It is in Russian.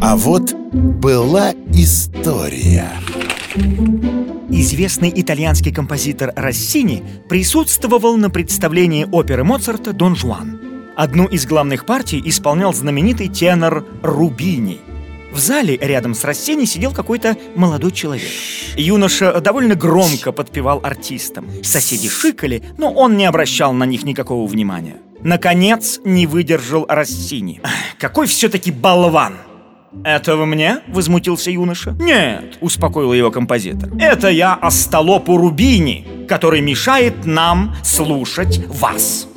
А вот была история. Известный итальянский композитор Россини присутствовал на представлении оперы Моцарта «Дон Жуан». Одну из главных партий исполнял знаменитый тенор Рубини. В зале рядом с Россини сидел какой-то молодой человек. Юноша довольно громко подпевал артистам. Соседи шикали, но он не обращал на них никакого внимания. Наконец, не выдержал Россини. «Какой все-таки болван!» «Это вы мне?» — возмутился юноша. «Нет», — успокоил его композитор. «Это я остолопу Рубини, который мешает нам слушать вас».